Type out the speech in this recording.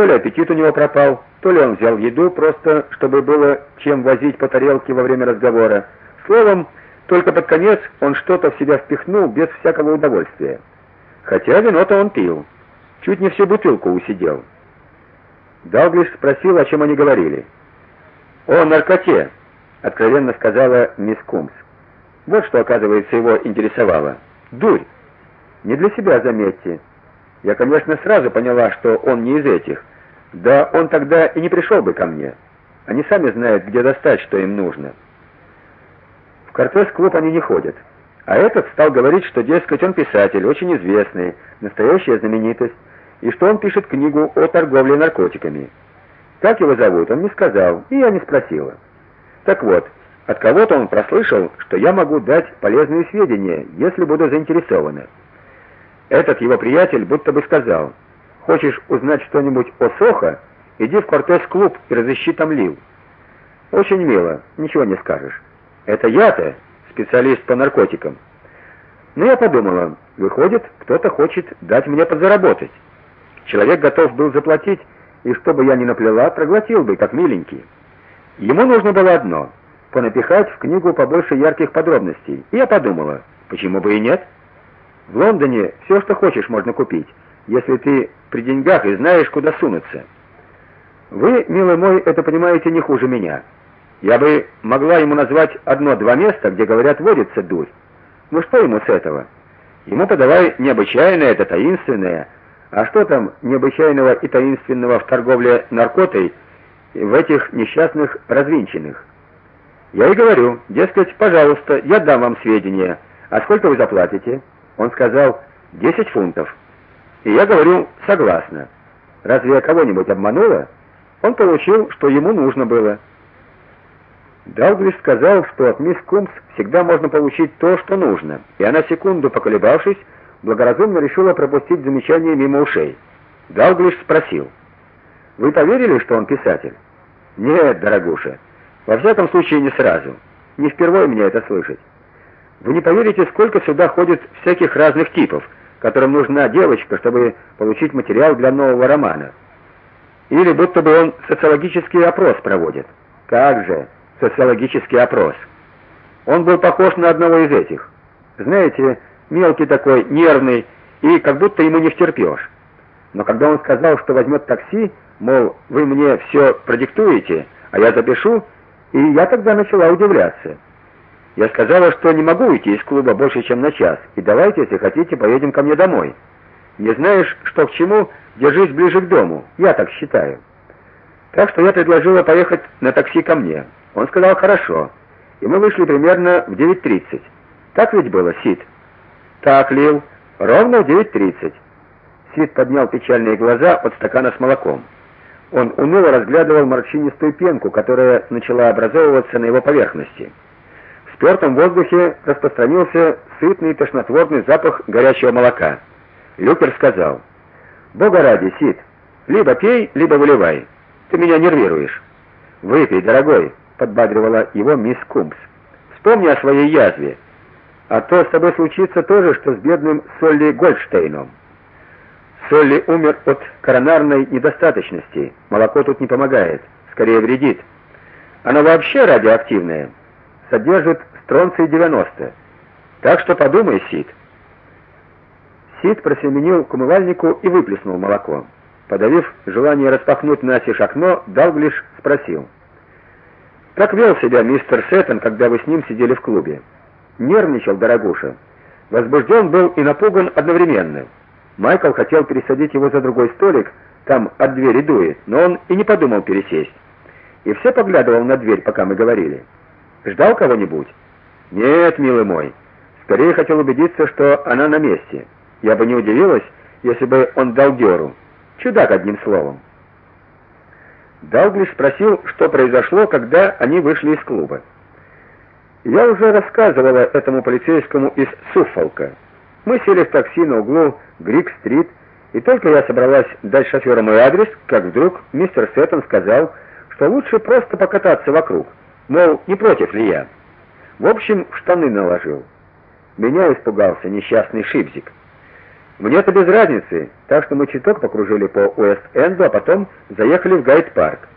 То ли аппетит у него пропал, то ли он взял еду просто, чтобы было чем возить по тарелке во время разговора. Словом, только под конец он что-то в себя впихнул без всякого удовольствия. Хотя вино-то он пил. Чуть не всю бутылку усидел. Далглиш спросил, о чем они говорили. «О наркоте», — откровенно сказала мисс Кумс. Вот что, оказывается, его интересовало. Дурь. Не для себя, заметьте. Я, конечно, сразу поняла, что он не из этих. Да он тогда и не пришел бы ко мне. Они сами знают, где достать, что им нужно. В Кортес-клуб они не ходят. А этот стал говорить, что, дескать, он писатель, очень известный, настоящая знаменитость, и что он пишет книгу о торговле наркотиками. Как его зовут, он не сказал, и я не спросила. Так вот, от кого-то он прослышал, что я могу дать полезные сведения, если буду заинтересована. Этот его приятель будто бы сказал: "Хочешь узнать что-нибудь о Сохо? Иди в Кортес-клуб и разыщи там Лил". Очень мило, ничего не скажешь. Это я-то специалист по наркотикам. Но я подумала, выходит, кто-то хочет дать мне подзаработать. Человек готов был заплатить, и чтобы я не наплела, проглотил бы, как миленький. Ему нужно было одно понапихать в книгу побольше ярких подробностей. И я подумала, почему бы и нет? В Лондоне все, что хочешь, можно купить, если ты при деньгах и знаешь, куда сунуться. Вы, милый мой, это понимаете не хуже меня. Я бы могла ему назвать одно-два места, где говорят водится дурь. Ну что ему с этого? Ему подавай необычайное, это таинственное. А что там необычайного и таинственного в торговле наркотой в этих несчастных развинченных? Я и говорю, дескать, пожалуйста, я дам вам сведения. А сколько вы заплатите? Он сказал: "10 фунтов". И я говорю: "Согласна". Разве я кого-нибудь обманула? Он получил, что ему нужно было. Далглиш сказал, что от мисс Кумс всегда можно получить то, что нужно, и она секунду поколебавшись, благоразумно решила пропустить замечание мимо ушей. Далглиш спросил: "Вы поверили, что он писатель?" "Нет, дорогуша. Во всяком случае, не сразу. Не впервые мне это слышать. Вы не поверите, сколько сюда ходит всяких разных типов, которым нужна девочка, чтобы получить материал для нового романа. Или будто бы он социологический опрос проводит. Как же, социологический опрос. Он был похож на одного из этих. Знаете, мелкий такой, нервный, и как будто ему не втерпёшь. Но когда он сказал, что возьмет такси, мол, вы мне все продиктуете, а я запишу, и я тогда начала удивляться. Я сказала, что не могу уйти из клуба больше, чем на час, и давайте, если хотите, поедем ко мне домой. Не знаешь, что к чему, держись ближе к дому. Я так считаю. Так что я предложила поехать на такси ко мне. Он сказал: "Хорошо". И мы вышли примерно в 9:30. Так ведь было, Сид. Так, Лил, ровно в 9:30. Сид поднял печальные глаза от стакана с молоком. Он уныло разглядывал морщинистую пенку, которая начала образовываться на его поверхности. Спёртом воздухе распространился сытный тошнотворный запах горячего молока. Люкер сказал: "Бога ради, Сид, либо пей, либо выливай. Ты меня нервируешь". "Выпей, дорогой", подбадривала его мисс Кумс. "Вспомни о своей язве, а то с тобой случится то же, что с бедным Солли Гольдштейном". Солли умер от коронарной недостаточности. Молоко тут не помогает, скорее вредит. Оно вообще радиоактивное. Содержит стронций 90. Так что подумай, Сид. Сид просеменил к умывальнику и выплеснул молоко. Подавив желание распахнуть настежь окно, Далглиш спросил: "Как вел себя мистер Сеттон, когда вы с ним сидели в клубе?" Нервничал дорогуша. Возбужден был и напуган одновременно. Майкл хотел пересадить его за другой столик, там от двери дует, но он и не подумал пересесть. И все поглядывал на дверь, пока мы говорили. Ждал кого-нибудь? Нет, милый мой. Скорее хотел убедиться, что она на месте. Я бы не удивилась, если бы он дал дёру. Чудак одним словом. Далглиш спросил, что произошло, когда они вышли из клуба. Я уже рассказывала этому полицейскому из Суффолка. Мы сели в такси на углу Грик-стрит, и только я собралась дать шофёру мой адрес, как вдруг мистер Сеттон сказал, что лучше просто покататься вокруг. Мол, не против ли я? В общем, штаны наложил. Меня испугался несчастный шипзик. Мне-то без разницы, так что мы чуток покружили по Уэст-Энду, а потом заехали в Гайд-парк.